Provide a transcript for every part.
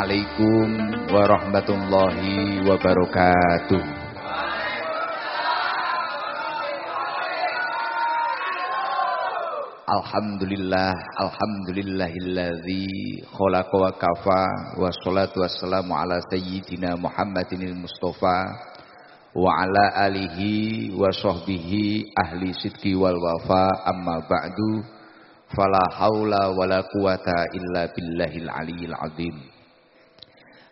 Assalamualaikum warahmatullahi wabarakatuh. Alhamdulillah, alhamdulillahilladzi khalaqa wa kafa wassalatu wassalamu ala sayyidina Muhammadinil Mustafa wa ala alihi wa sahbihi ahli sidqi wal wafa amma ba'du fala haula wala quwata illa billahil aliyil azim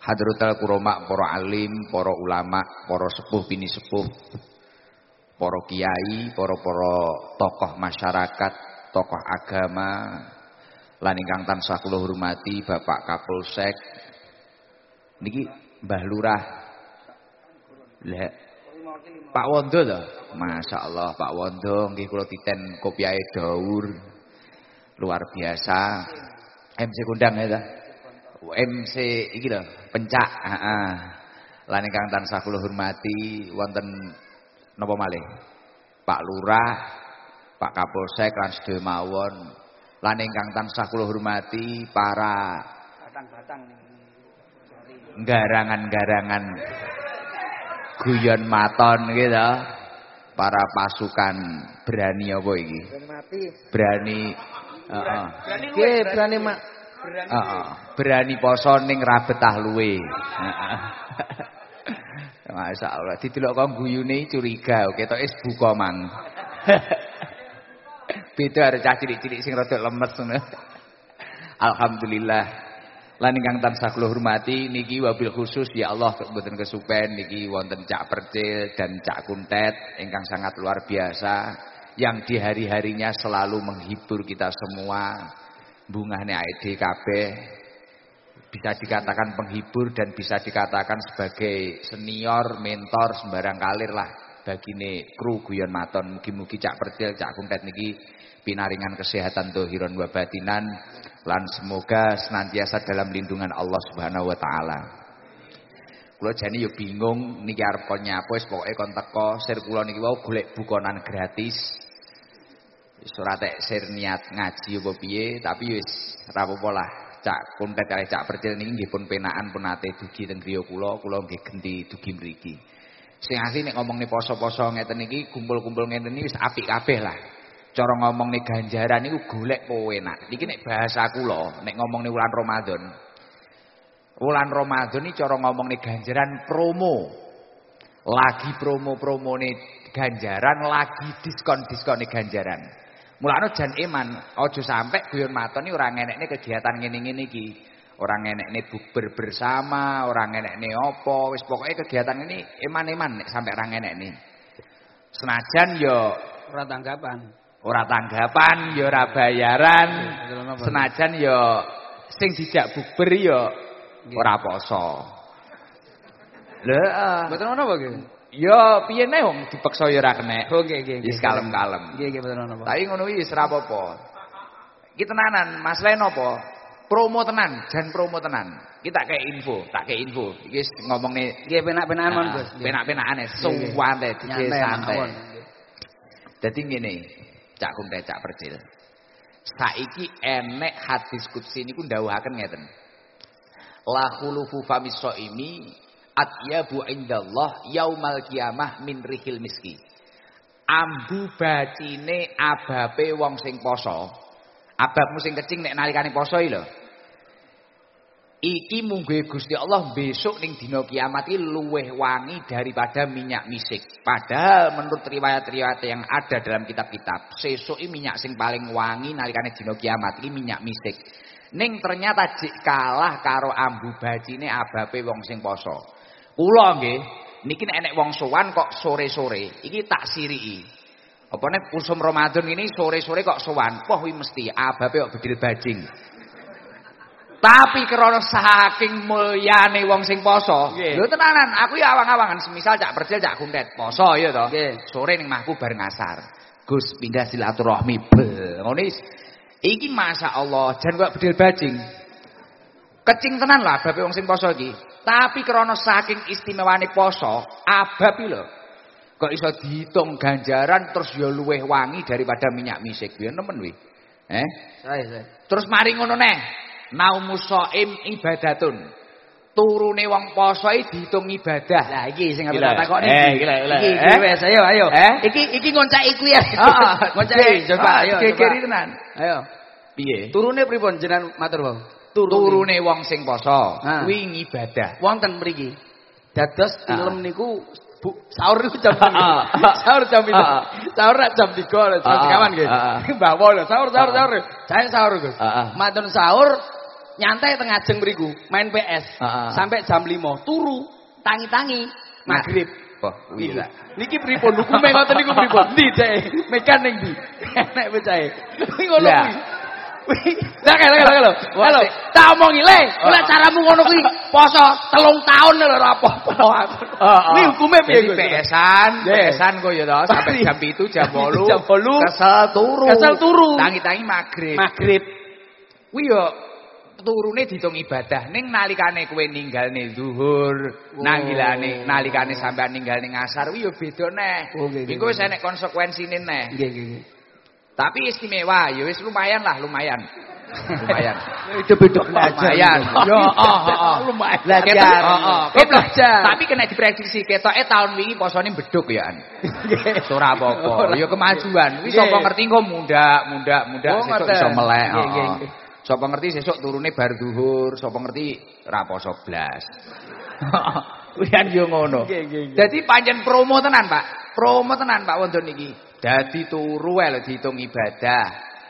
Hadratul kurama para alim, para ulama, para sepuh bini sepuh, para kiai, para-para tokoh masyarakat, tokoh agama. Lan ingkang tansah hormati Bapak Kapolsek. Niki Mbah Lurah. Lah Pak Wondo lho? Masyaallah Pak Wondo nggih kula titen kopiahe dawur luar biasa. MC kundang ya ta MC iki lho pencak heeh lan ingkang tansah kula hormati wonten napa malih? Pak Lurah Pak Kapolsek lan sedaya mawon. Lan ingkang tansah kula hormati para batang-batang garangan-garangan guyon maton gitu para pasukan berani apa iki? Mati. Berani heeh. Berani luwe berani mak berani heeh berani poso ning ra betah luwe heeh Masyaallah didelok kok guyune curiga ketoke buka mang Beda arek cah cilik-cilik sing rada lemes ngono. Alhamdulillah. Lan ingkang tansah kula hormati niki wabil khusus ya Allah mboten kesupen niki wonten Cak Percil dan Cak Kuntet ingkang sangat luar biasa yang di hari-harinya selalu menghibur kita semua. Bungahne AED kabeh bisa dikatakan penghibur dan bisa dikatakan sebagai senior, mentor sembarang kalir lah bagine kru guyon maton mugi-mugi Cak Percil, Cak Kuntet niki pinaringan kesehatan dohiron wa batinan lan semoga senantiasa dalam lindungan Allah Subhanahu wa taala. Kula jane yo bingung niki arep kon nyapa wis pokoke teko sir niki wau golek bukonan gratis. Tek sir niat ngaji apa piye tapi wis apa-apa lah. Cak kuntet kali cak percil niki nggih pun penaan pun ate dugi teng griya kula, kula nggih genti dugi mriki. Sing asli nek ngomongne poso-poso ngeten iki kumpul-kumpul ngeten iki wis apik kabeh lah. cara nih ganjaran itu golek kowe enak. Iki nek bahasa kula, nek ngomong nih bulan Ramadan. Bulan Ramadan ini cara nih ganjaran promo. Lagi promo-promo nih ganjaran, lagi diskon-diskon nih ganjaran. Mulane jan iman, aja sampai guyon maton iki ora ngenekne kegiatan ngene-ngene iki. Ora ngenekne bukber bersama, ora ngenekne apa, wis pokoke kegiatan ini iman-iman nek sampai ora ngenekne. Senajan yo ora tanggapan. ora tanggapan ya ora bayaran senajan ya sing dijak bukber ya ora poso lho mboten ngono apa ya piye nek wong dipaksa ya ora kenek oh nggih nggih wis kalem-kalem. Nggih nggih mboten ngono tapi ngono wis ora apa-apa. Iki tenanan masalah napa promo tenan jan promo tenan. Kita kayak info tak kayak info. Iki ngomongne nggih penak-penakan mon Gus penak-penakane suwante dike santai. dadi ngene Cak Kunte Cak Percil. Saiki enek hadis kutsi niku ndawuhaken ngeten. La khulufu famis shaimi atyabu indallah yaumal kiamah min rihil miski. Ambu bacine abape wong sing poso. Ababmu sing kecing nek nalikane poso lho. Iki mungguhe Gusti Allah besok ning dina kiamat iki luweh wangi daripada minyak misik. Padahal menurut riwayat-riwayat yang ada dalam kitab-kitab, sesuk minyak sing paling wangi nalikane dina kiamat iki minyak misik. Ning ternyata jik kalah karo ambu bajine abape wong sing poso. Kula nggih, niki nek enek wong sowan kok sore-sore, iki tak siriki. Apa nek pusum Ramadan ini sore-sore kok sowan, poh kuwi mesti abape kok bedil bajing. Tapi krana saking mulyane wong sing poso. Lho tenanan, aku ya awang-awangan semisal cak percil cak kuntet poso ya to. Sore ning mahku bareng asar. Gus pindah silaturahmi bel. Ngono iki masyaallah jan kok bedil bajing. Kecing tenan lah babe wong sing poso iki. Tapi krana saking istimewane poso, abab lho. Kok iso dihitung ganjaran terus ya luweh wangi daripada minyak misik. Ya nemen wi. Eh? Saya, saya. Terus mari ngono neh. naumus shaim ibadatun. Turune wong poso iki dihitung ibadah. Lah iki sing arep tak takokne. Eh, gila, gila. Iki Eh? wes ayo ayo. Eh? Iki iki ngoncaki kuwi ya. Heeh, Ngoncaki coba ayo. coba. Kekeri tenan. Ayo. Piye? Turune pripun jenengan matur, Bang? Turune wong sing poso kuwi ngibadah. wonten mriki. Dados film niku Bu, sahur niku jam Ah. 3. sahur jam 3. Ah. Sahur rak jam 3 lho, jam sekawan nggih. Ah. Mbah lho, sahur sahur Ah. sahur. Saya sahur, Gus. Ah. Matun sahur nyantai tengah jeng mriku, main PS. Sampai jam 5 turu, tangi-tangi maghrib. Oh, Iki. gila. Niki pripun hukume ngoten niku pripun? Ndi cek? Mekan ning ndi? Enek pecahe. Kuwi ngono kuwi. Kuwi. Lah lho lho lho. Halo, tak omongi le. Kuwi Oh. caramu ngono kuwi poso telung taun lho ora apa-apa. Ini hukumnya piye, Jadi Gus? pesan, Nggih. pesan kok ya toh sampai Pasti. jam 7 jam 8. Jam 8. Kesel turu. Kesel turu. Tangi-tangi maghrib. Maghrib. Kuwi yo turune ditung ibadah ning nalikane kowe ninggalne zuhur, Oh. nanggilane nalikane sampean ninggalne ngasar kuwi yo beda neh. Oh, Iku wis enek konsekuensine neh. Nggih nggih. Tapi istimewa, ya wis lumayan lah, lumayan. Lumayan. Itu beda belajar. Lumayan. Yo, oh, oh, oh. Lumayan. Belajar. oh, oh. Belajar. Tapi kena diprediksi ketoke tahun wingi posone beduk ya. Ora apa-apa. Ora. Ya kemajuan. Nggih. sapa ngerti kok muda, muda, muda Oh, sesuk iso melek. Oh, oh. nggih. Sapa ngerti sesuk turune bar zuhur, sapa ngerti ra poso blas. Kuwi kan yo ngono. Nggih, nggih, nggih. Dadi pancen promo tenan, Pak. Promo tenan Pak wonten niki. Dadi turu wae lho dihitung ibadah.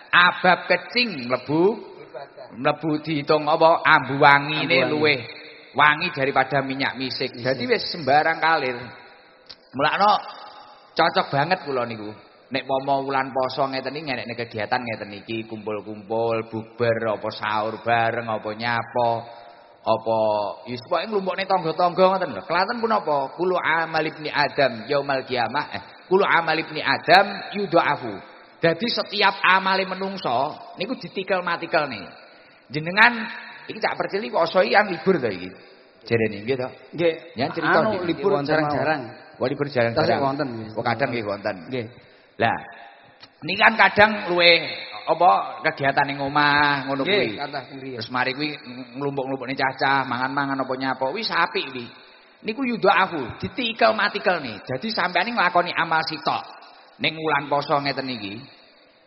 Abab kecing mlebu mlebu dihitung apa ambu wangine Ambu wangi. luweh wangi daripada minyak misik. Jadi wis sembarang kalir. Mulakno cocok banget kula niku. Nek pomo wulan poso ngeten iki ngenekne kegiatan ngeten iki kumpul-kumpul, bubar apa sahur bareng apa nyapo apa wis pokoke nglumpukne tangga-tangga ngoten lho. Pun apa? Kulu amal ibni Adam yaumal kiamah eh kulu amal ibni Adam yudha'afu. Jadi setiap amale menungso niku ditikel-matikel nih. Jenengan iki cak percil iki poso iki kan libur to iki. Jerene nggih to. Nggih. Ya, cerita Anu nggih. libur jarang-jarang. Wah libur jarang Tasik jarang. wonten, nggih. Oh kadang nggih wonten. Nggih. Lah, ini kan kadang luwe apa kegiatan ning omah ngono kuwi. Terus mari kuwi nglumpuk-nglumpukne cacah, mangan-mangan apa nyapo. Wis apik kuwi. Niku yudo aku, ditikel matikel nih. Jadi sampean ini nglakoni amal sitok ning wulan poso ngeten iki.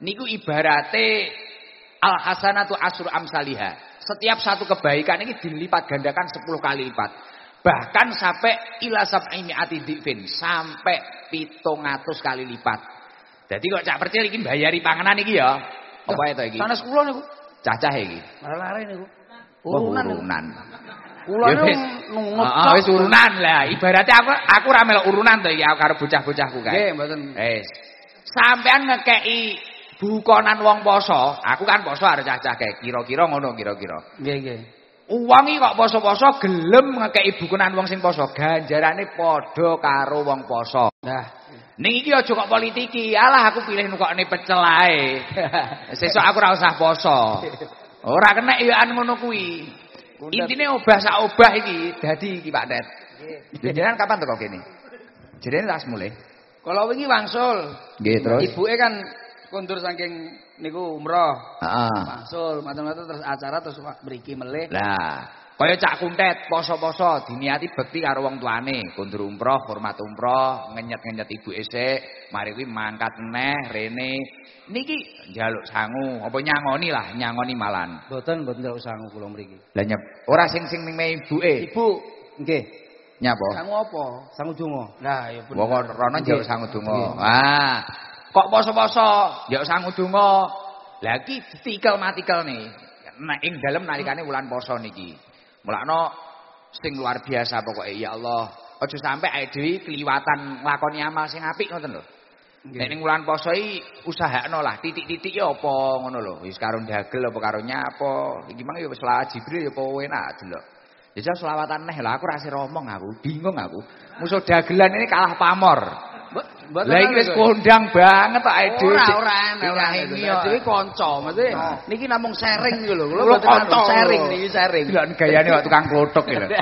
Niku ibarate al hasanatu asru amsalihah. Setiap satu kebaikan ini dilipat gandakan 10 kali lipat. Bahkan sampai ila sab'i mi'ati dhifin, sampai 700 kali lipat. Jadi kok cak percil iki bayari panganan iki ya. Apa itu iki? Sanes kula niku. Cacah iki. Lare niku. Urunan urunan. Kula niku. Heeh, wis urunan lah. Ibaratnya aku aku ra melok urunan to iki karo bocah-bocahku kan. Nggih, mboten. Wis. Sampean ngekeki bukonan wong poso, aku kan poso arep cacah kayak kira-kira ngono kira-kira. Nggih, nggih. Uang iki kok poso-poso gelem ngekeki bukonan wong sing poso, ganjarane padha karo wong poso. Nah, Ning iki aja kok politiki. Alah aku pilih nukokne pecel ae. Sesuk aku ora usah poso. Ora kena ya an ngono kuwi. Intine obah sak obah iki dadi iki Pak Det. Jenengan kapan teko kene? Jenengan tas mulai. kalau wingi wangsul. Nggih, Ibuke kan kondur saking niku umroh. Heeh. Wangsul, matur-matur terus acara terus mriki melih. Lah, kaya cak kuntet poso-poso diniati bekti karo wong tuane, kundur umroh, hormat umroh, ngenyet-ngenyet ibu esek, mari kuwi mangkat neh rene. Niki njaluk sangu, apa nyangoni lah, nyangoni malan. Mboten mboten njaluk sangu kula mriki. Lah nyep, ora sing sing ning ibuke. Ibu, nggih. Nyapa? Sangu apa? Sangu donga. Nah, ya bener. Wong rono njaluk sangu donga. Ah, kok poso-poso njaluk sangu donga. Lah iki matikel nih. Nah, ing dalem nalikane wulan poso niki. Mulakno sing luar biasa pokoke ya Allah. Aja sampe awake dhewe kliwatan nglakoni amal sing apik ngoten lho. Nek ning wulan poso iki usahakno lah titik-titik ya apa ngono lho. Wis karo dagel apa karo nyapa. Iki mang ya wis selawat Jibril ya apa enak delok. Ya selawatan neh lah aku ra sira omong aku, bingung aku. Musuh dagelan ini kalah pamor. Lah iki wis kondang banget awake dhewe. Ora ora ora Ini enak. ya. Dhewe kanca, mesti Nah. niki namung sharing iki lho. Kula kanca sharing niki sharing. Delok gayane kok tukang klothok iki lho.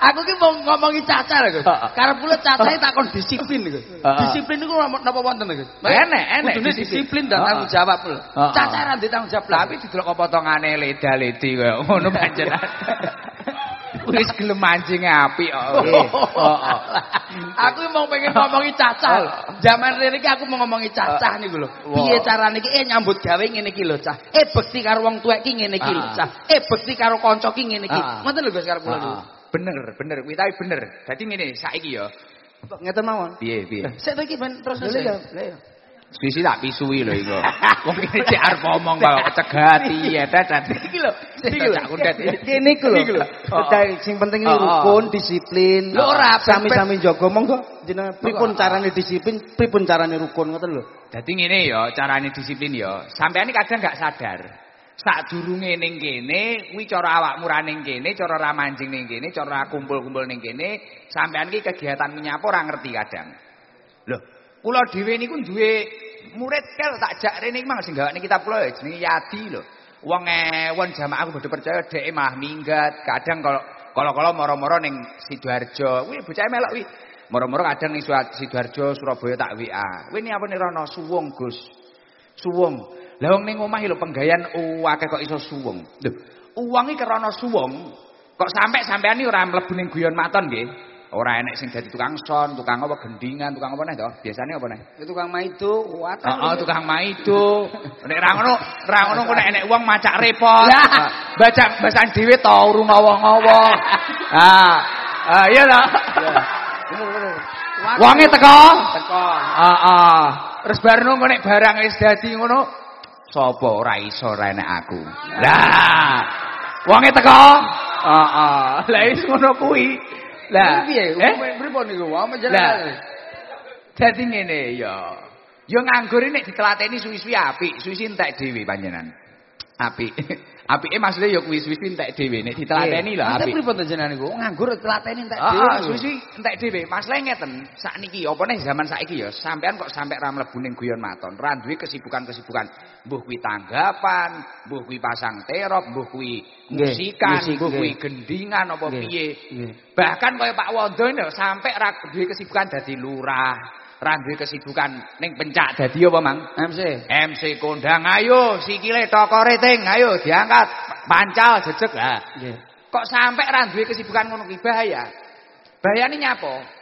Aku ki mau ngomongi cacar lho. Karep kula cacahe takon disiplin lho. Disiplin niku napa wonten lho. Enek, enek disiplin dan tanggung jawab lho. Cacar ra tanggung jawab. Tapi didelok potongane leda-ledi koyo ngono panjenengan. Wis gelem mancing apik kok. Aku mau pengen ngomongi cacah. Zaman iki aku mau ngomongi cacah niku lho. Piye carane iki eh nyambut gawe ngene iki lho, Cah. Eh bekti karo wong tuwek iki ngene iki lho, Cah. Eh bekti karo kanca iki ngene iki. Ngoten lho Gus karo kula niku. Bener, bener, kuwi tapi bener. Dadi ngene, saiki ya. Ngeten mawon. Piye, piye? Sik iki ben terus Lha ya. Sisi tak pisui lho iku. Wong iki cek arep ngomong kok cegati ya dadan. Iki lho. Iki lho. Kene iku lho. Sing penting iki rukun, disiplin. Lho ora sami-sami jaga monggo jenengan pripun carane disiplin, pripun carane rukun ngoten lho. Dadi ngene ya, carane disiplin ya. Sampeyan kadang gak sadar. Sadurunge ning kene, kuwi cara awakmu ra ning kene, cara ra mancing ning kene, cara kumpul-kumpul ning kene, sampeyan iki kegiatan menyapa ora ngerti kadang. Lho, kula dhewe niku duwe murid kel tak jak rene mang sing gawakne kitab kula ya jenenge Yadi lho. Wong ewon jamaah aku bodo percaya dhek mah minggat, kadang kalau kalau-kalau moro-moro ning Sidoarjo, kuwi bocah melok kuwi. Moro-moro kadang ning Sidoarjo, Surabaya tak WA. Kuwi ini apa Rono suwung, Gus. Suwung. Lah wong ning omah lho penggayan akeh kok iso suwung. Lho, uang iki krana suwung kok sampe sampean iki ora mlebu ning guyon maton nggih. Ora enek sing dadi tukang son, tukang apa gendingan, tukang apa neh to? Biasane apa neh? Itu tukang maido, kuat. Heeh, tukang maido. Nek ra ngono, ra ngono kok nek enek wong macak repot. Baca basan dhewe to urung ngawa-ngawa. Ah. Ah iya to. Bener. Wonge teko? Teko. Heeh. Terus bar ngono nek barang wis dadi ngono, sapa ora iso ora enek aku. Lah. Wonge teko? Heeh. Lah wis ngono kuwi. Lah, piye? eh? Pripun niku? Wa Lah. menjelaskan. Dadi ngene ya. Ya nganggur nek ditelateni suwi-suwi apik, suwi entek dhewe panjenengan. Apik. Apike maksudnya ya kuwi suwi entek dhewe nek ditelateni lho Tapi apik. pripun to jenengan niku? Nganggur telateni entek Ah, dhewe. suwi-suwi entek dhewe. Masalah ngeten, sakniki apa nih zaman saiki ya, sampean kok sampe ra mlebu ning guyon maton, ra duwe kesibukan-kesibukan. Mbuh kuwi tanggapan, mbuh kuwi pasang terop, mbuh kuwi musikan, musik, mbuh kuwi gendingan apa piye. Bahkan kaya Pak Wondo sampai ra duwe kesibukan dadi lurah, ra duwe kesibukan ning pencak dadi apa, Mang? MC. MC kondang ayo sikile tokore ting ayo diangkat pancal jejeg lah. Nggih. Kok sampai ra duwe kesibukan ngono kuwi bahaya. Bahayane nyapa?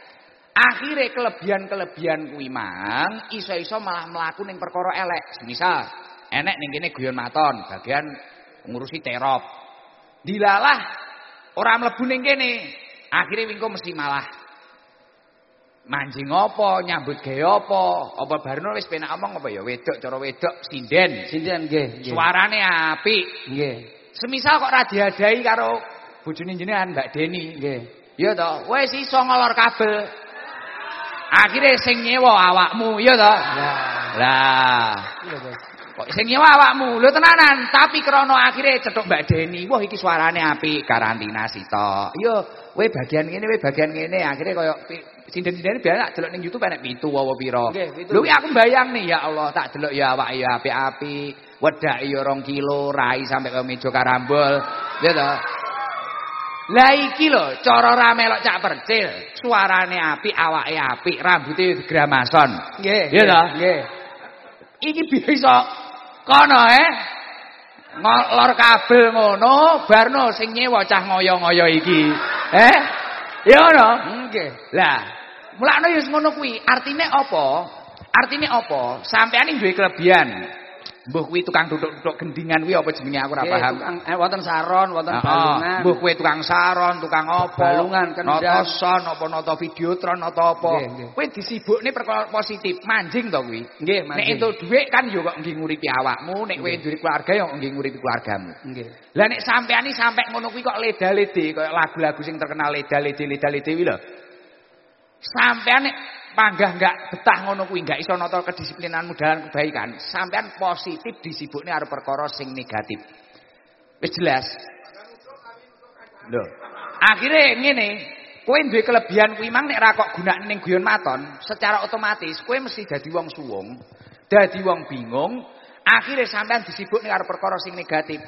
Akhire kelebihan-kelebihan kuwi mang iso-iso malah mlaku ning perkara elek. Misal enek ning kene guyon maton, bagian ngurusi terop. Dilalah ora mlebu ning kene. Akhire wingko mesti malah mancing apa, nyambut gawe apa, apa barno wis penak omong apa ya wedok cara wedok sinden. Sinten nggih. Suarane apik. Nggih. Semisal kok ra diadahi karo bojone jenengan Mbak Deni. Nggih. Ya toh, wis iso ngolor kabel. Akhire sing nyewa awakmu, ya toh. Lah. Iya. Kok sing nyewa awakmu, lho tenanan, tapi krana akhire cetuk Mbak Deni, wah iki suarane apik, karantina sitok. Yo, we bagian ngene, we bagian ngene, akhire koyo pi- sinden-sinden biasa tak delok ning YouTube enek pitu apa pira. Lho aku bayang nih ya Allah, tak delok ya awake ya apik-apik, wedake ya 2 kilo, rai sampai ke meja karambol. Ya toh. Lah iki lho, cara ra melok cak percil, suarane apik, awake apik, rambuté gramason. Nggih. Iya toh? Nggih. Iki bisa kono eh. Ngolor kabel ngono, barno sing nyewa cah ngoyo-ngoyo iki. Eh? Ya ngono. Nggih. Lah, mulane ya ngono kuwi. Artine apa? Artine apa? Sampeyan iki duwe kelebihan. Mbuh kuwi tukang duduk-duduk gendingan kuwi apa jenenge aku ora paham. tukang- eh, wonten saron, wonten Heeh. balungan. Mbuh kowe tukang saron, tukang apa? Balungan, kendang. Nata son apa nata videotron nata apa. Kowe disibukne perkara positif, manjing to kuwi. Nggih, Nek manjing. entuk dhuwit kan yo kok nggih nguripi awakmu, nek kowe duwe keluarga yo nggih nguripi keluargamu. Nggih. Lah nek sampean iki sampe ngono kuwi kok leda-lede kaya lagu-lagu sing terkenal leda-lede leda-lede kuwi lho. Sampean panggah enggak betah ngono kuwi enggak iso nata kedisiplinanmu dalam kebaikan, sampean positif disibukne karo perkara sing negatif. Wis jelas? Lho. Akhire ngene, kowe duwe kelebihan kuwi mang nek ra kok gunakne ning guyon maton, secara otomatis kowe mesti dadi wong suwung, dadi wong bingung, akhire sampean disibukne karo perkara sing negatif.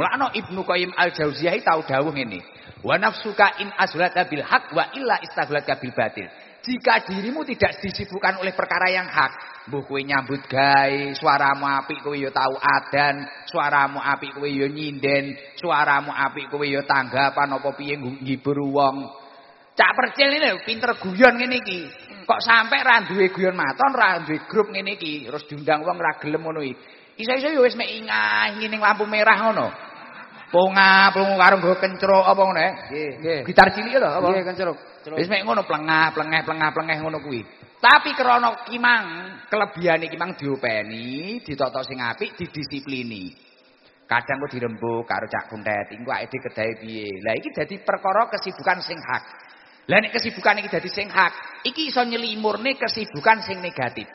Mulane Ibnu Qayyim Al-Jauziyah tahu dawuh ngene. Wa nafsuka in azlata bil haq wa illa istaghlaka bil batil. Jika dirimu tidak disibukkan oleh perkara yang hak, mbuh kowe nyambut gawe, suaramu apik kowe ya tau adan, suaramu apik kowe ya nyinden, suaramu apik kowe ya tanggapan apa piye ngibur wong. Cak percil ini pinter guyon ngene iki. Kok sampe ra duwe guyon maton, ra duwe grup ngene iki, terus diundang wong ra gelem ngono iki. Iso-iso ya wis mek ingah ning lampu merah ngono. Ponga, plungu karo nggo kencruk apa ngono ya? Nggih. Gitar cilik lho apa? Nggih, kencruk. Wis mek ngono plengah, plengeh, plengah, plengeh ngono kuwi. Tapi krana kimang, kelebihane kimang diopeni, ditoto sing apik, didisiplini. Kadang kok dirembuk karo cak kuntet, engko awake dhewe kedahe piye. Lah iki dadi perkara kesibukan sing hak. Lah nek kesibukan iki dadi sing hak, iki iso nyelimurne kesibukan sing negatif.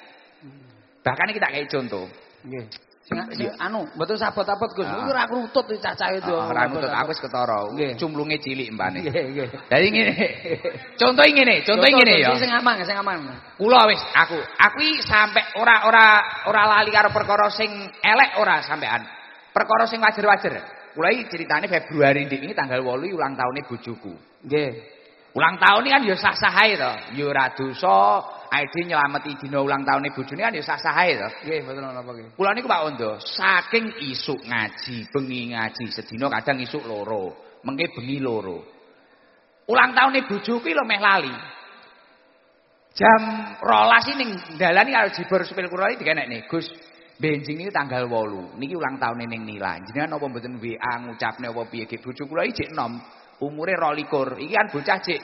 Bahkan iki tak kei contoh. Nggih. Sing sing anu, mboten sabot-abot Gus. Ah. Iku ora krutut cacah itu. Ora nutut aku wis ketara. Cumlunge cilik mbane. Nggih, nggih. Dadi ngene. Contoh ngene, contoh ngene ya. Sing aman, sing aman. Kula wis aku, aku iki sampe ora ora ora lali karo perkara sing elek ora sampean. Perkara sing wajar-wajar. Kula iki ceritane Februari ndik ini tanggal 8 ulang tahunnya bojoku. Nggih. Ulang tahun ini kan ya sah-sah ae to. Ya ora dosa, ae nyelameti dina ulang tahunnya bojone kan ya sah-sah ae to. Nggih, mboten napa nggih. Kula niku Pak Ondo, saking isuk ngaji, bengi ngaji, sedina kadang isuk loro, mengke bengi loro. Ulang tahunnya bojoku lho meh lali. Jam rolas ini dalan karo jibur supir kula iki dikenekne, Gus. Benjing ini tanggal 8. Niki ulang tahun ning Nila. Jenengan apa mboten WA ngucapne apa piye bojo kula iki jek enom. Umure 22. Iki kan bocah jek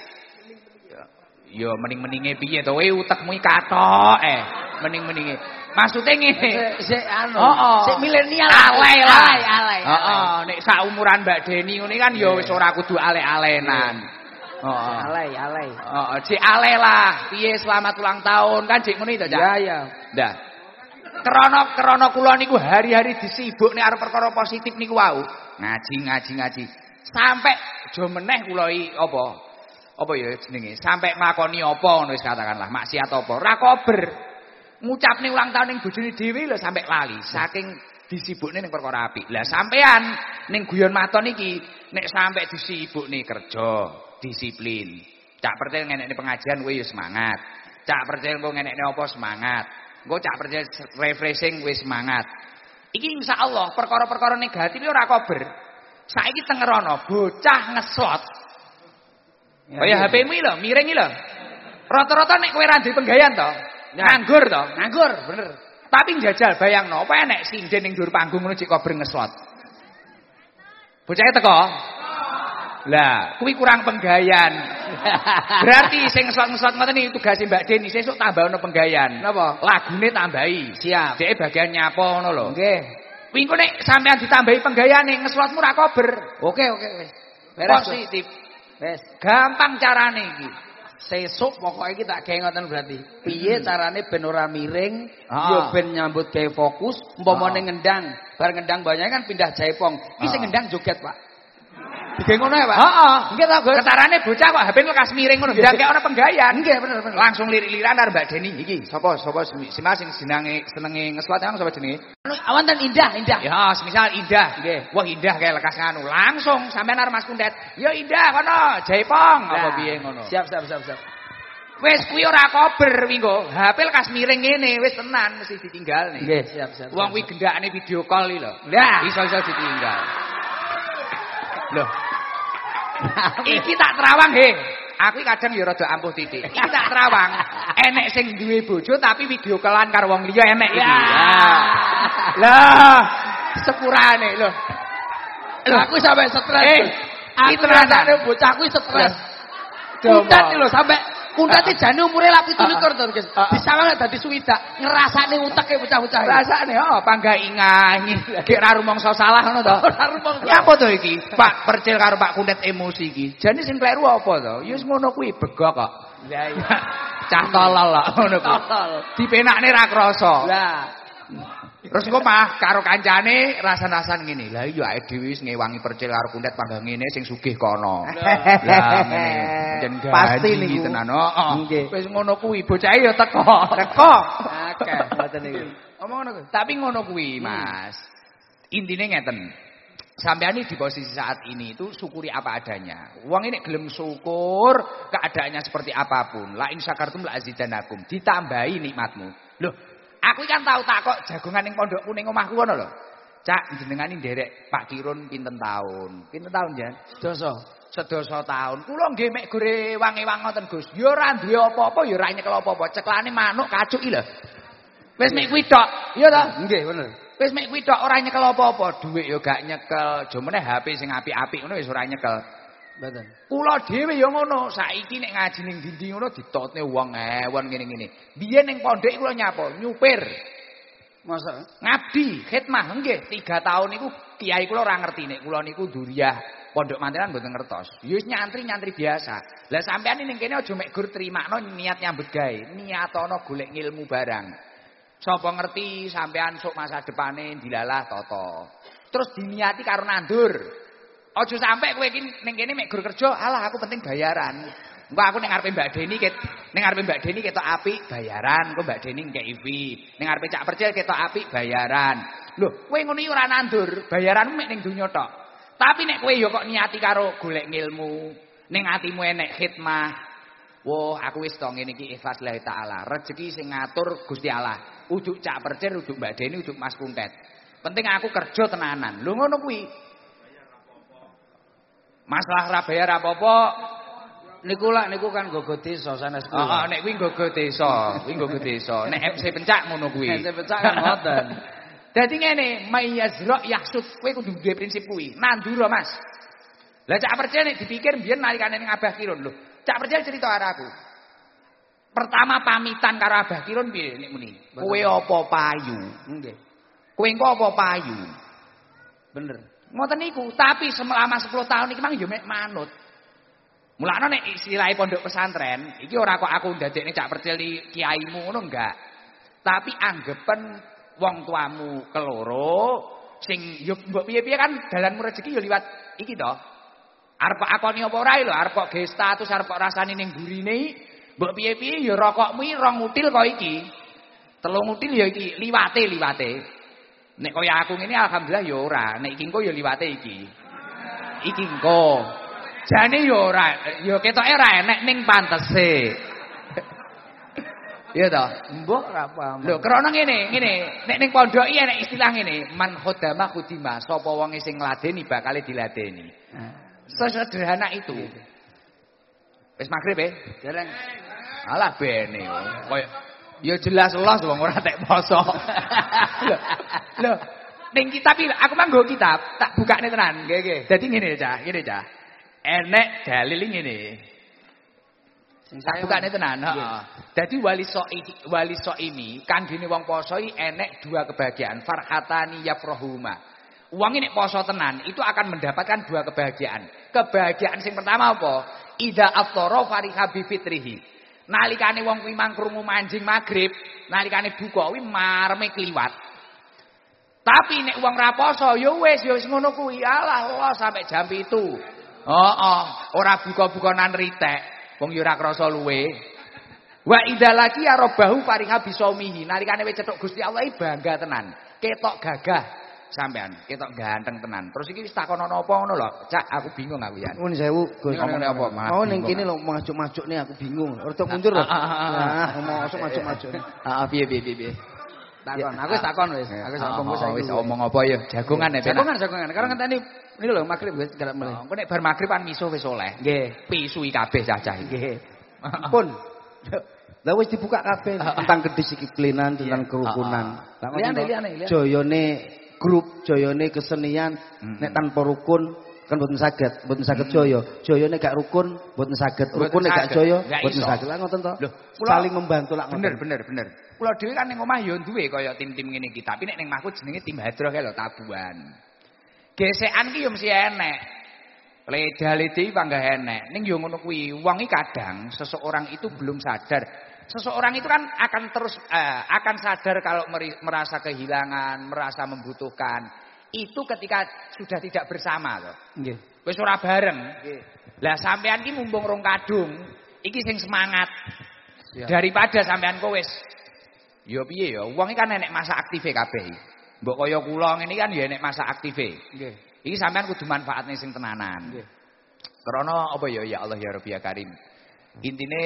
Ya mending-mendinge piye to? Kowe utekmu katok eh. Mending-mendinge. Maksudnya ngene. Sik anu. Oh, oh. Sik milenial. alay lah. Alay, alay. Heeh, nek sak umuran Mbak Deni ngene kan ya wis ora kudu alay-alenan. Heeh. Alay, alay. Heeh, cek alay lah. Piye selamat ulang tahun kan cek ngono itu, Cak. Ya, ya. Ndah. Krana krana kula niku hari-hari disibuk nek arep perkara positif niku wau. Ngaji, ngaji, ngaji. Sampai jo meneh kula apa? Apa ya jenenge? Sampai makoni apa ngono wis katakanlah, maksiat apa? Ora kober. Ngucapne ulang tahun ning bojone dhewe lho sampai lali. Saking disibukne ning perkara apik. Lah sampean ning guyon maton iki nek sampai disibukne kerja, disiplin. Cak percaya ngenekne pengajian kowe ya semangat. Cak percaya engko ngenekne apa semangat. Engko cak percaya refreshing kowe semangat. Iki insyaallah perkara-perkara negatif ora kober. Saiki tengerono bocah ngeslot. Kaya HP-mu iki lho, miring lho. Rata-rata nek kowe ra duwe penggawean to, nganggur to. Nganggur, bener. Tapi njajal bayangno, apa enek sinden ning dhuwur panggung ngono cek kober ngeslot. Bocahe teko. Lah, kuwi kurang penggawean. Berarti sing ngeslot-ngeslot ngoten iki tugase Mbak Deni sesuk tambah ono penggawean. Napa? Lagune tambahi. Siap. Dek bagian nyapo ngono lho. Nggih. Kuwi engko nek sampean ditambahi penggaweane ngeslotmu ra kober. Oke, oke, wis. Positif. Wis. Gampang carane iki. Sesuk pokoknya iki tak gawe ngoten berarti. Piye carane ben ora miring, yo ben nyambut gawe fokus, umpamane ngendang, bar ngendang banyak kan pindah jaipong. Iki sing ngendang joget, Pak. Digawe ngono ya, Pak? Heeh. Nggih ta, Gus? Ketarane bocah kok HP lekas miring ngono, ndak kayak ana penggawean. Nggih, bener bener. Langsung lirik-lirikan karo Mbak Deni iki. Sapa sapa simas sing senenge senenge ngeslot emang sapa jenenge? Anu awanten indah, indah. Ya, semisal Indah. Nggih. Wah, Indah kayak lekas nganu. Langsung sampean karo Mas Kundet. Ya Indah kono, Jaipong apa piye ngono. Siap, siap, siap, siap. Wis kuwi ora kober winggo. HP lekas miring ngene, wis tenan mesti ditinggal nih. Nggih, siap, siap. Wong kuwi gendakane video call iki lho. Lah. Iso-iso ditinggal. Loh. iki tak terawang he. Aku kadang ya rada ampuh titik. Iki tak terawang. Enek sing duwe bojo tapi video callan karo wong liya enek iki. Lah. Lah, sepurane lho. Aku sampai stres. Eh, aku rasane bocahku stres. Coba. Kuntet iki lho sampai kuntet iki jane umure lak 17 to, Guys. Banget dadi suwidak, ngrasane uteke bocah-bocah. Rasane oh pangga ingah Gek ra rumangsa salah ngono to. Ora rumangsa. Ya apa to iki? Pak percil karo Pak Kundet emosi iki. Jane sing kleru apa to? Ya wis ngono kuwi begok kok. Lah iya. Cah tolol kok ngono kuwi. Dipenakne ra krasa. Lah. Terus engko mah karo kancane rasan-rasan ngene. Lah iya awake dhewe wis ngewangi percil karo Kundet pangga ngene sing sugih kono. Lah ngene. Pasti niku. tenan. Heeh. Nggih. Wis ngono kuwi bocahe ya teko. Teko. Akeh ngoten iki. Omong ngono kuwi. Tapi ngono kuwi, Mas. Intine ngeten. Sampean di posisi saat ini itu syukuri apa adanya. Uang ini gelem syukur keadaannya seperti apa pun. La in syakartum la azidanakum. Ditambahi nikmatmu. Loh, aku kan tahu tak kok jagongan ning pondok kuning omahku ngono lho. Cak jenengan ini derek Pak Kirun pinten tahun? Pinten tahun jan? Dosa. Sedoso tahun. Kula nggih mek gore wangi-wangi ngoten Gus. Ya ora duwe apa-apa, ya ora nyekel apa-apa. Ceklane manuk kacuki lho. Wis mek kuwi tok. Iya ta? Nggih, bener. Wis mek kuwi tok ora nyekel apa-apa, dhuwit ya gak nyekel. Jomene HP sing apik-apik ngono wis ora nyekel. Mboten. Kula dhewe ya ngono, saiki nek ngaji ning dindi ngono ditotne wong ewon ngene-ngene. Biyen ning pondok kula nyapa, nyupir, Masa ngabdi, khidmah nggih. 3 tahun niku kiai kula ora ngerti nek kula niku duriah pondok mantenan mboten ngertos. Ya wis nyantri-nyantri biasa. Lah sampean ning kene aja mek gur trimakno niat nyambut gawe, niatono golek ngilmu barang. Sapa ngerti sampean sok masa depane dilalah toto. Terus diniati karo nandur. Aja sampe kowe iki ning kene mek gur kerja, alah aku penting bayaran. Engko aku ning ngarepe Mbak Deni ket ning Mbak Deni ketok apik bayaran, engko Mbak Deni ngkei fee. Ning ngarepe Cak Percil ketok apik bayaran. Lho, kowe ngono iki ora nandur, bayaranmu mek ning donya tok. Tapi nek kowe ya kok niati karo golek ngilmu, ning atimu enek khidmah. Wah, aku wis to ngene iki ikhlas lillahi taala. Rezeki sing ngatur Gusti Allah. Uduk Cak Percil, uduk Mbak Deni, uduk Mas Kuntet. Penting aku kerja tenanan. Lho ngono kuwi. Masalah ra bayar apa-apa, niku lak niku kan gogo desa sanes Heeh, oh, nek kuwi nggogo desa, kuwi nggogo desa. Nek MC pencak ngono kuwi. Nek pecah kan ngoten. Dadi ngene, mayazra yaksud, kowe kudu duwe prinsip kuwi. Nandura, Mas. Lah cak percaya nek dipikir biyen nalikane ning Abah Kirun lho. Cak percaya cerita karo aku. Pertama pamitan karo Abah Kirun piye nek muni? Kowe apa payu? Nggih. Kowe engko apa payu? Bener. Ngoten niku, tapi selama 10 tahun iki mang yo mek manut. Mulane nek istilahe pondok pesantren, iki ora kok aku ndadekne cak percil di kiaimu ngono enggak. Tapi anggepen wong tuamu keloro sing yo mbok piye-piye kan dalanmu rezeki yo liwat iki to. Arep kok akoni apa ora lho, arep kok ge status arep kok rasane ning burine, mbok piye-piye yo rokokmu rong util kok iki. Telung util yo iki liwate liwate. Nek kaya aku ngene alhamdulillah ya ora, nek iki engko ya liwate iki. Iki engko. Jane ya ora, ya ketoke ora enek ning pantese. Iya toh? Mbok ora paham. Lho, krana ngene, ngene, nek ning pondok iki enek istilah ngene, man khodama khudima, sapa wonge sing ngladeni bakal diladeni. Sesederhana itu. Wis magrib ya? Dereng Alah bene. Kaya ya jelas los wong ora tek poso. Lho, ning kitab iki aku manggo kitab, tak bukane tenan. Nggih, nggih. Dadi ngene Cah, ngene Cah. Enek dalil ngene. Sing Tak bukane tenan, heeh. Dadi wali so wali so ini kanggene wong poso iki enek dua kebahagiaan, farhatani yafrahuma. Wong ini poso tenan itu akan mendapatkan dua kebahagiaan. Kebahagiaan sing pertama apa? Ida aftara fariha bi fitrihi. Nalikane wong kuwi mang krungu manjing magrib, nalikane buka kuwi marme kliwat. Tapi nek wong ra poso ya wis ya wis ngono kuwi. Alah Allah sampai jam 7. Heeh, ora buka-bukanan ritek. Wong ya ora krasa luwe. Wa idza ya robahu fariha bisaumihi. Nalikane wis cetuk Gusti Allah bangga tenan. Ketok gagah sampean, ketok ganteng tenan. Terus iki wis takon ana apa ngono lho. Cak, aku bingung aku ya. Nuwun sewu, Gus. Ini ngomongnya apa? Mau ning kene lho majuk-majuk nih aku bingung. Rada mundur lho. Ah, ah, ah, ah. Nah, ngomong majuk-majuk. Heeh, piye piye piye piye. takon. Aku wis takon wis. Aku wis ngomong Oh, wis omong apa ya? Jagongan ya, Jagongan jagongan. Karena ngenteni niku lho magrib wis galak mulai. Engko nek bar magrib kan misuh wis oleh. Nggih. Pisui kabeh cacah iki. Pun. Lah wis dibuka kabeh tentang kedisiplinan, tentang kerukunan. To. liyane, liyane. Joyone grup, joyone kesenian nek tanpa rukun kan mboten saged, mboten saged joyo. Joyone gak rukun, mboten saged. Mboten Rukun nek gak joyo, iso. saged. Lah ngoten to. Saling membantu lah Bener ngoten. bener bener. Kula dhewe kan ning omah ya duwe kaya tim-tim ngene iki, tapi nek ning mahku jenenge tim hadroh kae lho tabuhan. Gesekan ki ya mesti enek. Leda-lede iki panggah enek. Ning ya ngono kuwi, wong iki kadang seseorang itu belum sadar. Seseorang itu kan akan terus eh, akan sadar kalau merasa kehilangan, merasa membutuhkan. Itu ketika sudah tidak bersama loh. Nggih. Wis ora bareng. Lah sampean ki mumpung rong kadung, iki sing semangat. Siap. Daripada sampean kok wis ya piye ya, wong iki kan enek masa aktive kabeh. Mbok kaya kula ngene kan ya enek masa aktive. Nggih. Iki sampean kudu manfaatne sing tenanan. Nggih. Karena apa ya ya Allah ya Rabbi ya Karim. Intine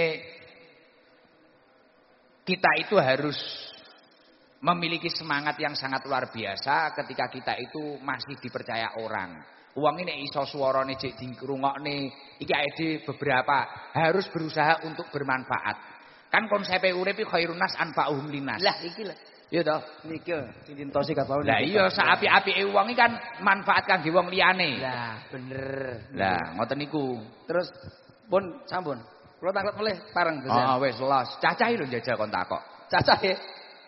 kita itu harus memiliki semangat yang sangat luar biasa ketika kita itu masih dipercaya orang. Uang ini iso suarane cek dirungokne iki ide beberapa harus berusaha untuk bermanfaat. Kan konsep urip khairun nas anfa'uhum linas. Lah iki lah. Iya toh? Niki sing dintosi katau. Lah iya saapi-apike wong iki kan manfaat kangge wong liyane. Lah bener. Lah ngoten niku. Terus pun sampun. Kula takut mulih pareng Gus. Oh wis los. Cacah lho njajal kon takok. Cacah ya.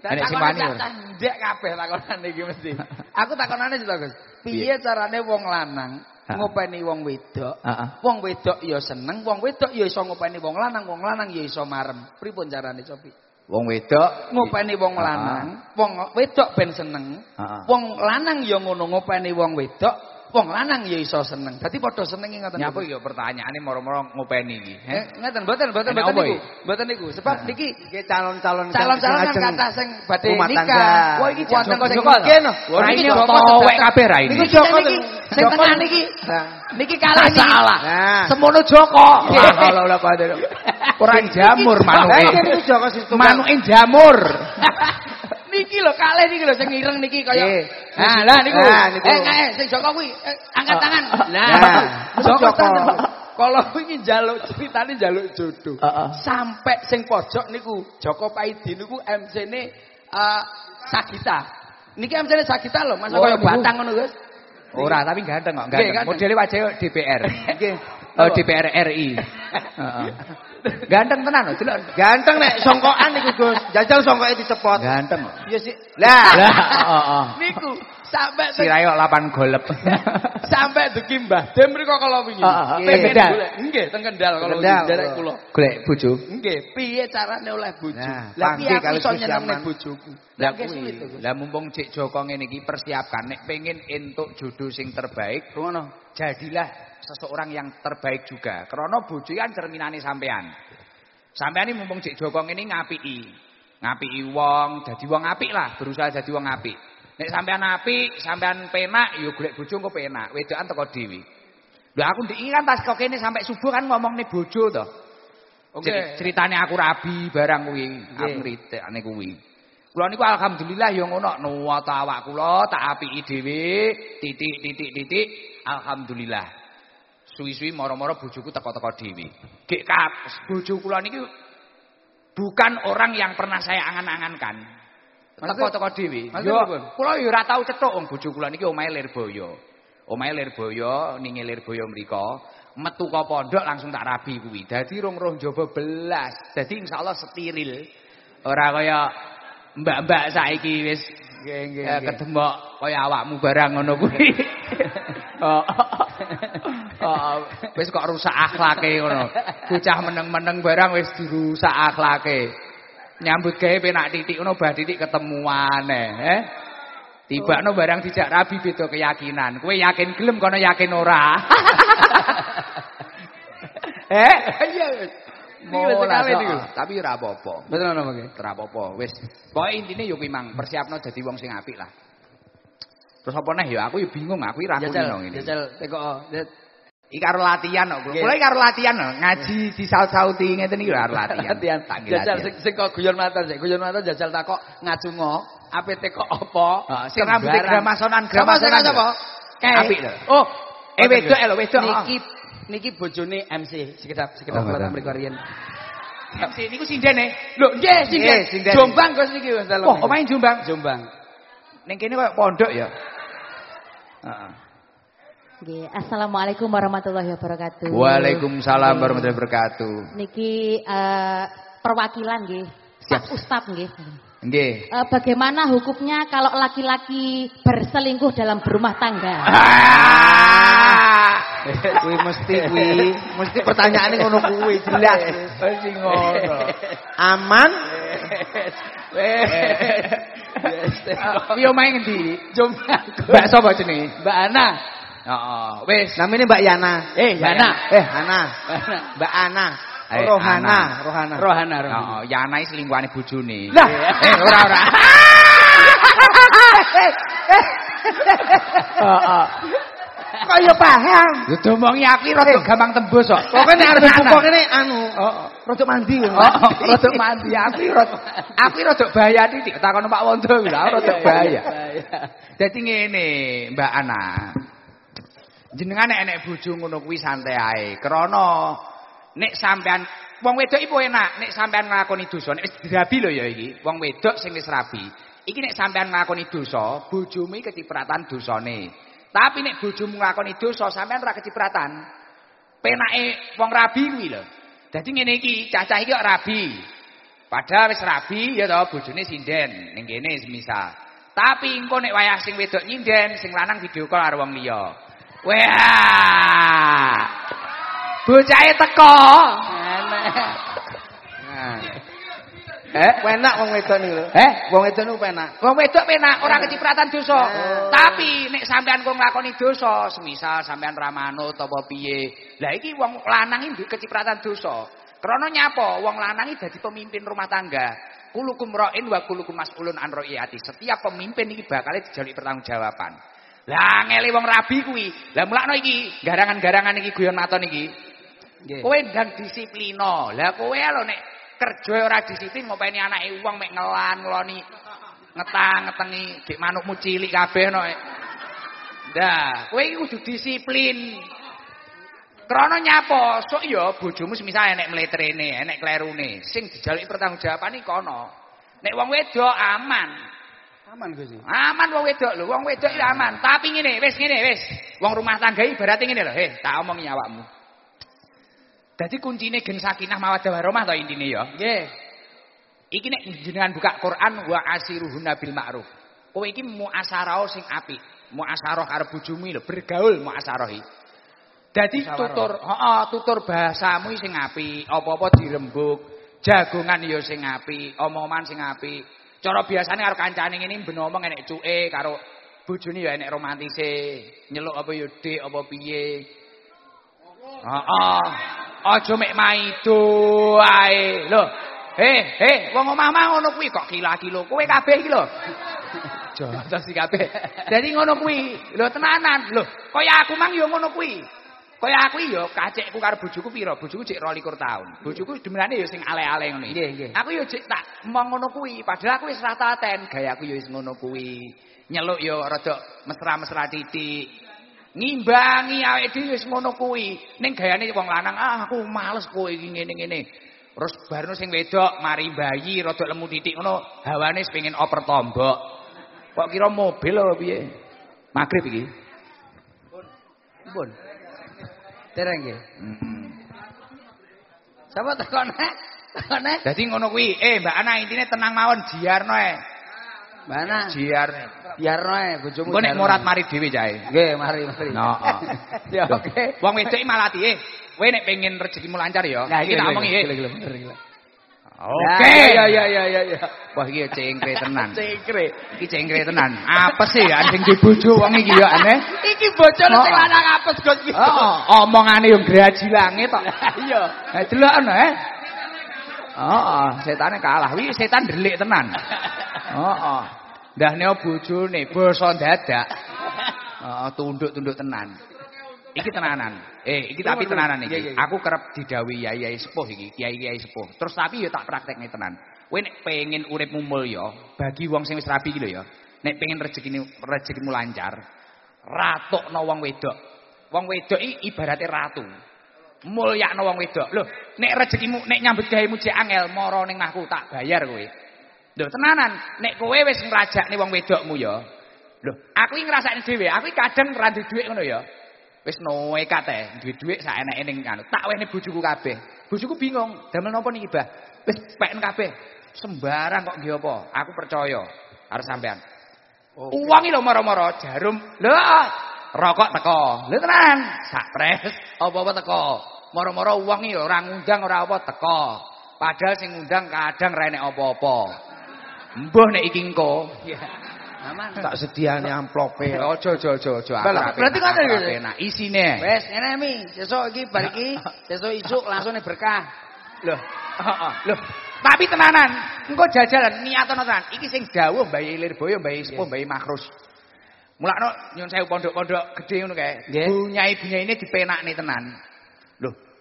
Enek sing wani, ndek kabeh takonan iki mesti. Aku takonane sih Gus. Piye carane wong lanang ngopeni wong wedok? Wong wedok ya seneng, wong wedok ya iso ngopeni wong lanang, wong lanang ya iso marem. Pripun carane cobi? Wong wedok Ngopeni wong lanang, wong wedok ben seneng. Wong lanang ya ngono ngopeni wong wedok, wong lanang ya iso seneng. Dadi padha senenge ngoten. Nyapa niku. ya pertanyaane moro-moro ngopeni iki, Eh, ngeten mboten mboten mboten niku. iki? Mboten niku. Sebab niki Iki calon-calon calon-calon kan kata sing badhe nikah. Wah iki wonten sing no. Wah, Niki ini Joko towek kabeh ra ini. Niki Joko Joko sing tengah niki. Nah. Niki kalah niki. salah. Nah. Semono Joko. Wah, kalau ora kok ada. Orang jamur manuke. iki niku. Manuke jamur. niki lho kalih niki lho sing ireng niki kaya. Nggih. Nah, lah niku. Nah. Eh, kae sing Joko kuwi eh, angkat tangan. Nah, Joko Joko. tangan. Kalau wingi njaluk ceritane njaluk jodoh. Heeh. Sampai sing pojok niku Joko Paidi niku MC-ne eh Sagita. Niki MC-ne Sagita lho, Mas Oh, kaya niku. batang ngono, Gus. Ora, tapi ganteng kok, ganteng. Modele wajah DPR. Nggih. Oh, DPR RI. Heeh. Ganteng tenan lho, delok. Ganteng nek songkokan niku Gus. Jajal songkoke dicepot. Ganteng. Iya sih. Lah. Lah, heeh. Niku sampai Sirayo lapan golep. sampai duki Mbah Dem mriku kalau wingi. Golek. Nggih, teng Kendal kalau Kendal. derek kula. Golek bojo. Nggih, piye carane oleh bojo? Nah, Lah piye aku kalau iso nyenengne bojoku? Lah kuwi. Lah mumpung Cik Joko ngene iki persiapkan nek pengen entuk jodoh sing terbaik, Ngono. jadilah seseorang yang terbaik juga. Karena bojo kan cerminane sampean. Sampean ini mumpung Cik Joko ngene ngapiki. Ngapiki wong, dadi wong apik lah, berusaha dadi wong apik. Nek sampean apik, sampean penak, ya golek bojo engko penak. Wedokan teko dhewe. Lha aku iki kan pas kok kene sampai subuh kan ngomongne bojo to. Oke. Ceri- Ceritane aku rabi barang kuwi, aku ngritikane kuwi. Kula niku alhamdulillah ya ngono nuwata awak kula tak apiki dhewe, titik titik titik alhamdulillah. Suwi-suwi moro-moro bojoku teko-teko dhewe. Gek kap bojo kula niki bukan orang yang pernah saya angan-angankan. Teko-teko dhewe. Yo kula yo ora tau cethuk wong bojo kula niki omahe Lirboyo. Omahe Lirboyo ning Lirboyo mriko, metu ka pondok langsung tak rabi kuwi. Dadi rong roh njaba belas. Dadi insyaallah steril. Ora kaya mbak-mbak saiki wis eh, kedemok kaya awakmu barang ngono kuwi. Oh, wis kok rusak akhlake ngono. Bocah meneng-meneng barang wis dirusak akhlake. Nyambut gawe penak titik ngono bah titik ketemuan eh. Tibakno barang dijak rabi beda keyakinan. Kowe yakin gelem kono yakin ora. eh? Iya, wis. Tapi ora apa-apa. Betul napa nggih? Ora apa-apa. Wis, pokoke intine yo kuwi mang persiapno dadi wong sing apik lah. Terus apa neh ya aku yo bingung aku iki ra Jajal, kulino ngene. jajal teko. Iki karo latihan kok. Nggih. Mulai karo latihan kok. Ngaji di saut-sauti ngeten iki karo latihan. Latihan. Tak Jajal sing sing kok guyon matur sik. Guyon matur jajal takok ngajungo. Ape teko apa? Sing rambute gramasonan, gramasonan apa? Apik lho. Oh, Eh, wedok lho, wedok. Niki niki bojone MC sekedap sekedap Oh, kula ngoten. mriku riyen. MC niku sindene. Lho, nggih sinden. Jombang Gus niki wis dalem. Wah, omahe Jombang. Jombang. Ning kene koyo pondok ya. Heeh. Nggih, Assalamualaikum warahmatullahi wabarakatuh. Waalaikumsalam warahmatullahi wabarakatuh. Niki eh, perwakilan nggih. Siap. Pak Ustad nggih. Nggih. Eh, bagaimana hukumnya kalau laki-laki berselingkuh dalam berumah tangga? Ah! Kuwi mesti kuwi, mesti pertanyaane ngono kuwi jelas. Wis sing ngono. Aman? Kuwi omahe ngendi? Jombang. Mbak sapa jenenge? Mbak Ana. Heeh, wis. Namanya Mbak Yana. Eh, Yana. Eh, Ana. Mbak Ana. Eh, Rohana, Ana. Rohana. Rohana, Rohana. Heeh, Yana iki selingkuhane bojone. Lah. eh ora ora. Heeh. Kaya paham. Yo domongi aku rada gampang tembus kok. Pokoke nek arep buka kene anu, rada mandi. Oh, rada mandi aku rada aku rada bahaya titik takon Pak Wondo rada bahaya. Dadi ngene, Mbak Ana. Jenengan nek enek bojo ngono kuwi santai ae. Krana nek sampean wong wedok iku enak, nek sampean nglakoni dosa, nek wis dirabi lho ya iki. Wong wedok sing wis rabi, iki nek sampean nglakoni dosa, bojomu iki kecipratan dosane. Tapi nek bojomu nglakoni dosa, sampean ora kecipratan. Penake wong rabi kuwi lho. Dadi ngene iki, cacah iki kok rabi. Padahal wis rabi ya to bojone sinden ning kene semisal. Tapi engko nek wayah sing wedok nyinden, sing lanang video call karo wong liya. Wah. Bocahe teko. Eh, penak wong wedok niku lho. Eh, Wong wedok niku penak. wong wedok penak ora kecipratan dosa. Tapi nek sampean kok nglakoni dosa, semisal sampean ra manut apa piye. Lah iki wong lanang iki kecipratan dosa. Krana nyapa? Wong lanang iki dadi pemimpin rumah tangga. Kulukum ra'in wa kulukum mas'ulun an ra'iyati. Setiap pemimpin iki bakal dijaluk pertanggungjawaban. Lah ngele wong rabi kuwi. Lah mulakno iki garangan-garangan iki guyon maton iki. Nggih. Kowe ndang disiplino. Lah kowe lho nek kerja ora disiplin ngopeni anake wong mek ngelan ngeloni ngetang-ngetengi dik manukmu cilik kabeh no. Dah, kowe iki kudu disiplin. Krana nyapa? Sok ya bojomu semisal enek mletrene, enek klerune, sing dijaluki pertanggungjawaban iki kono. Nek wong wedok aman. Aman Gus. Aman wong wedok lho, wong wedok iki aman. Tapi ngene, wis ngene wis. Wong rumah tangga iki berarti ngene lho, heh, tak omongi awakmu. Dadi kuncine gen sakinah mawaddah warahmah to intine ya. Nggih. Iki nek jenengan buka Quran wa asiruhunna bil ma'ruf. Kowe iki muasarah sing apik. Muasarah karo bojomu lho, bergaul muasarah iki. Dadi tutur, heeh, tutur bahasamu sing apik, apa-apa dirembuk, jagongan ya sing apik, omongan sing apik. Cara biasane karo kancane ngene ben omong enek cuke karo bojone ya enek romantise, nyeluk apa ya dik apa piye. Heeh. Aja mek maido ae. Lho. Heh, heh, wong omah-omah ngono kuwi kok kila-kilo. Kowe kabeh iki lho. Jotos iki kabeh. Dadi ngono kuwi. Lho tenanan. Lho, kaya aku mang ya ngono kuwi. Kaya aku ya kacekku karo bojoku pira? Bojoku cek 22 taun. Bojoku demenane ya sing ale-ale iki. Nggih, nggih. Aku ya cek tak mong ngono kuwi, padahal aku wis ra telaten, gayaku ya wis ngono kuwi. Nyeluk ya rada mesra-mesra titik. Ngimbangi awake dhewe wis ngono kuwi. Ning gayane wong lanang, ah aku males kowe iki ngene-ngene. Terus barno sing wedok mari bayi rada lemu titik ngono, hawane wis pengen oper tombok. Kok kira mobil apa piye? Magrib iki. Pun. Dereng nggih. Heeh. Sapa tekone? Tekone? Dadi ngono kuwi. Eh, Mbak Ana intine tenang mawon jiarno ae. Mana? Jiar. Biarno ae bojomu. Engko nek murat mari dhewe jae. Nggih, mari mari. No. Ya oke. Wong wedok malah eh, kowe nek pengen rezekimu lancar ya. Nah, iki tak omongi, Oke. Ya ya ya ya ya. Wah iki cengkre tenan. Cengkre. Iki cengkre tenan. Apa sih anjing di bojo wong iki ya aneh. Iki bocone sing Oh. lanang apes Gus iki. Heeh, omongane yo graji langit tok. Iya. Ha deloken eh. Heeh, setane kalah. Wi setan delik tenan. Heeh. Ndahne bojone basa dadak. Heeh, tunduk-tunduk tenan. Iki tenanan. Eh, iki tapi tenanan Iya, iya, iki. iya. Aku kerep didhawuhi yai-yai sepuh iki, kiai-kiai sepuh. Terus tapi yo tak praktekne tenan. Kowe nek pengen uripmu mulya, bagi wong sing wis rabi iki lho ya. Nek pengen rezekine rezekimu lancar, ratukno wong wedok. Wong wedok iki ibarate ratu. Mulyakno wong wedok. Lho, nek rezekimu nek nyambut gawemu jek angel, mara ning mahku tak bayar kowe. Lho tenanan, nek kowe wis ngrajakne wong wedokmu ya. Lho, aku iki ngrasakne dhewe, aku iki kadang ra duwe dhuwit ngono ya. Wis nekat ae, duwe dhuwit sak enake ning anu. Tak wehne bojoku kabeh. Bojoku bingung, damel napa niki, Bah? Wis peken kabeh. Sembarang kok nggih apa? Aku percaya harus sampean. Uang iki lho moro-moro jarum. Lho, rokok teko. Lho tenan, sapres apa-apa teko. Moro-moro uang iki ora ngundang ora apa teko. Padahal sing ngundang kadang ra enek apa-apa. Mbah nek iki engko. Aman. Tak sediane amplope. Ojo ojo ojo. Balah, berarti iki? Nah, isine. Wes, ngene mi, sesuk iki bar iki, sesuk isuk langsung nih berkah. Loh, heeh. Loh, tapi tenanan, engko jajalan niatono tenan. Iki sing dawuh Mbah Ilir Boyo, Mbah Sepuh, Mbah Makrus. Mulakno nyun sewu pondok-pondok gede ngono kae. Bunyai-bunyaine dipenakne tenan.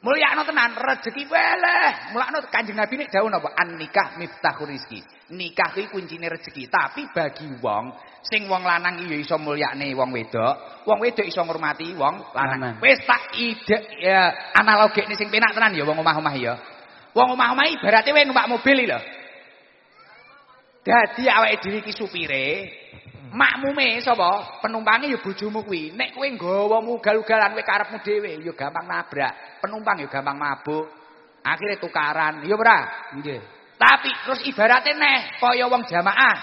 Mulyakno tenan rezeki weleh. Mulakno Kanjeng Nabi nek dawuh napa? An nikah miftahur rizki. Nikah kuwi kuncine rezeki, tapi bagi wong sing wong lanang ya iso mulyakne wong wedok, wong wedok iso ngurmati wong lanang. Lanang. Wis tak ide ya analogikne sing penak tenan ya wong omah-omah ya. Wong omah-omah ibarate wae numpak mobil lho. Dadi awake dhewe iki supire, makmume sapa? Penumpange ya bojomu kuwi. Nek kowe nggawa ugal-ugalan kowe karepmu dhewe ya gampang nabrak. Penumpang ya gampang mabuk. Akhire tukaran, ya ora? Nggih. Tapi terus ibaratnya neh kaya wong jamaah.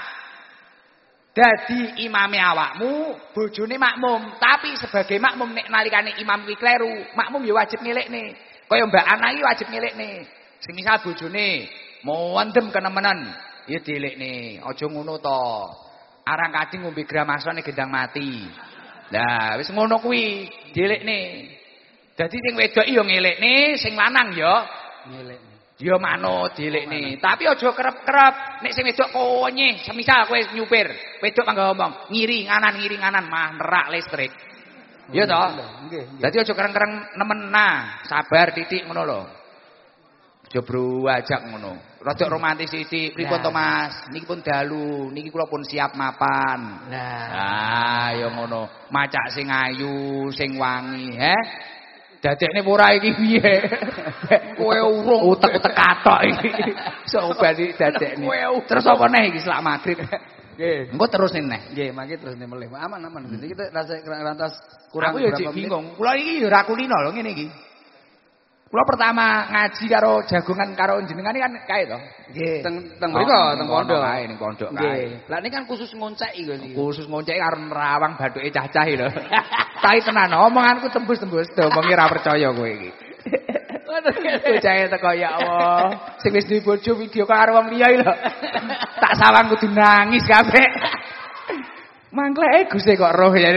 Dadi imame awakmu, bojone makmum, tapi sebagai makmum nek nalikane imam kuwi kleru, makmum ya wajib ngelekne. Kaya Mbak Ana iki wajib ngelekne. Sing misal bojone mondem kenemenan, ya dilekne. Aja ngono to. Arang kading ngombe gramasone gendang mati. Lah wis ngono kuwi, dilekne. Dadi sing wedok ya ngelekne, sing lanang ya Ngelekne. Ya manut dilekne. Tapi aja kerep-kerep. Nek sing wedok konyeh, semisal kowe nyupir, wedok mangga ngomong, ngiri nganan ngiri nganan mah nerak listrik. Ya toh? Nggih, nggih. Dadi aja kereng-kereng nemen nah, sabar titik ngono lho. Aja ajak ngono. Rada romantis titik. Pripun to Mas? Niki pun dalu, niki kula pun siap mapan. Nah, Ah, ya ngono. Macak sing ayu, sing wangi, he? Dadekne ora iki piye? Kowe urung utek-utek katok iki. Sobat iki dadekne. Terus apa neh iki selak magrib? nggih. Engko terus nih neh. Nggih, mangke terus nih melih. Aman aman. Jadi kita rasa rantas kurang Aku ya bingung. Kula iki ya ora kulino lho ngene iki. Kula pertama ngaji karo jagongan karo jenengan kan kae to. Nggih. Teng teng Oh, mriko, ning teng pondok. kae, ning pondok kae. Lah ini kan khusus ngoncek iki iki. Khusus ngoncek karo nerawang bathuke cah-cah iki lho. Tai tenan omonganku tembus-tembus domongi ra percaya kowe iki. Bocahe teko ya Allah. Sing wis duwe bojo video karo wong liya lho. Tak sawang kudu nangis kabeh. Mangkleke Gusti kok roh ya.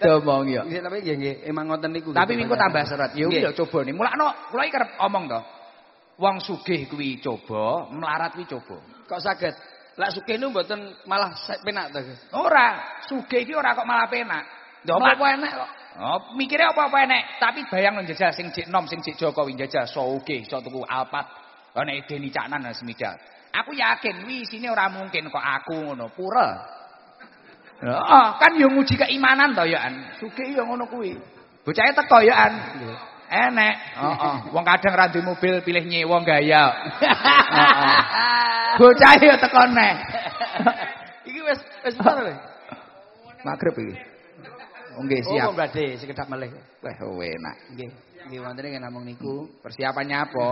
Domong ya. Tapi nggih nggih emang ngoten niku. Tapi minggu tambah seret. Ya Nggih. udah coba nih. Mulakno kula iki kerep omong to. Wong sugih kuwi coba, melarat kuwi coba. Kok saged? Lah sugih nu mboten malah penak to, Gus. Ora, sugih iki ora kok malah penak. Lha apa enak kok? Oh, mikirnya apa-apa enek, tapi bayang jajal sing jek nom sing jek Jokowi jajal sugih iso tuku Alphard. Ana Edeni Caknan dan semida. Aku yakin wi sini ora mungkin kok aku ngono, pura. Heeh, kan yo nguji keimanan to ya an. Sugih yo ngono kuwi. Bocahe teko ya an. Enek. Heeh. Wong kadang ra mobil pilih nyewa gaya. Heeh. Bocahe yo teko neh. Iki wis wis pisan lho. Magrib iki. Nggih Oh, siap. Mbak Bade sekedap melih. Wah, enak. Nggih. Nggih wonten ing namung niku. Persiapannya apa?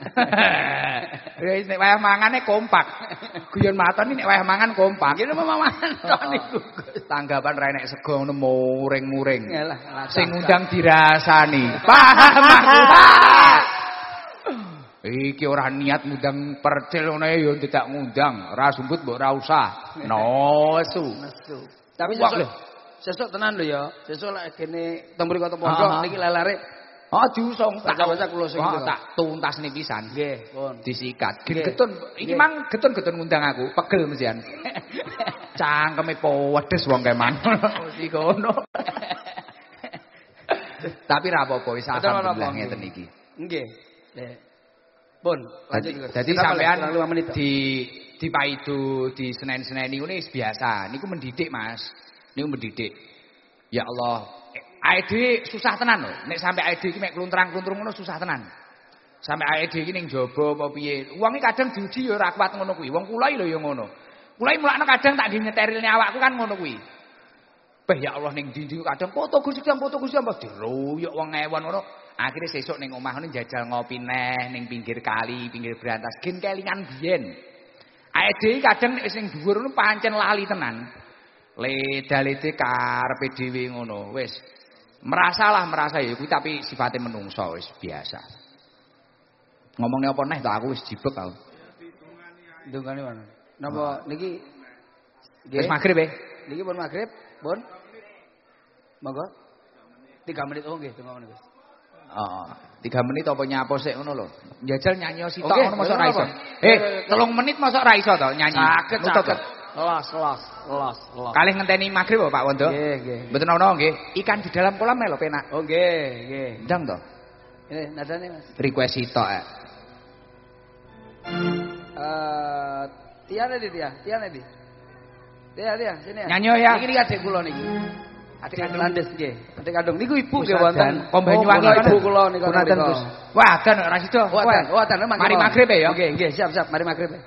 Ya wis nek wayah mangane kompak. Guyon maton iki nek wayah mangan kompak. Nggih nama mangan tok niku. Tanggapan ra enek sego ngono muring-muring. Sing ngundang dirasani. Paham aku. Iki ora niat ngundang percil ngono ya tidak ngundang. Ora sumbut mbok ora usah. Nosu. Tapi sesuk sesuk tenan lho ya. Sesuk lek kene teng mriko teng pondok niki lelare Oh diusung tak Baca-baca kula sing Oh, tak tuntas nih pisan. nggih, pun. disikat. Getun, iki mang getun-getun ngundang aku, pegel mesian. Cangkeme pedes wong keman. Mesti kono. Tapi ra apa-apa wis alhamdulillah ngeten iki. Nggih. Pun, lanjut. Dadi sampean di di paidu di Senen-Senen niku wis biasa. Niku mendidik, Mas. Niku mendidik. Ya Allah, AED susah tenan lho. Nek sampai AED iki mek kluntrang-kluntrung ngono susah tenan. Sampai AED iki ning jaba apa piye. Iki kadang diuji ya ora ngono kuwi. Wong kula iki lho ya ngono. Kula mulakno kadang tak di nyeterilne awakku kan ngono kuwi. Beh ya Allah ning ndi kadang foto Gusti Jam foto Gusti Jam diruyuk wong ewon ngono. Akhirnya sesuk ning omah ngono jajal ngopi neh ning pinggir kali, pinggir berantas gen kelingan biyen. AED kadang nek wis ning dhuwur pancen lali tenan. Leda-lede karepe dhewe ngono. Wis merasalah merasa ya tapi sifatnya menungso wis biasa. Ngomongnya apa neh tak aku wis jibek aku. Dungane mana? Napa niki Wis magrib ya. Niki pun maghrib, pun. Monggo. 3 menit oh nggih, 3 menit. Oh, tiga menit apa nyapo sik ngono lho. Njajal nyanyi sitok ngono mosok ra iso. Eh, telung menit mosok ra iso to nyanyi. Saged. Los, los, los, los. Kalih ngenteni maghrib Pak Wondo. Nggih, nggih. Mboten ana nggih. Ikan di dalam kolam melo penak. Oh, nggih, nggih. Ndang to. Ini nadane Mas. Request sitok. eh. Eh, Tia nih Tia, Tia nih. Tia, Tia, sini ya. Nyanyi ya. Niki niki adik kula niki. Adik kandung Landes nggih. Adik kandung niku ibu nggih wonten. Om Banyuwangi Oh, ibu kula niku. Punaten, niku. Gus. Wah, ora sida. Wonten, wonten Mari maghrib ya. Nggih, siap, siap. Mari maghrib. ya.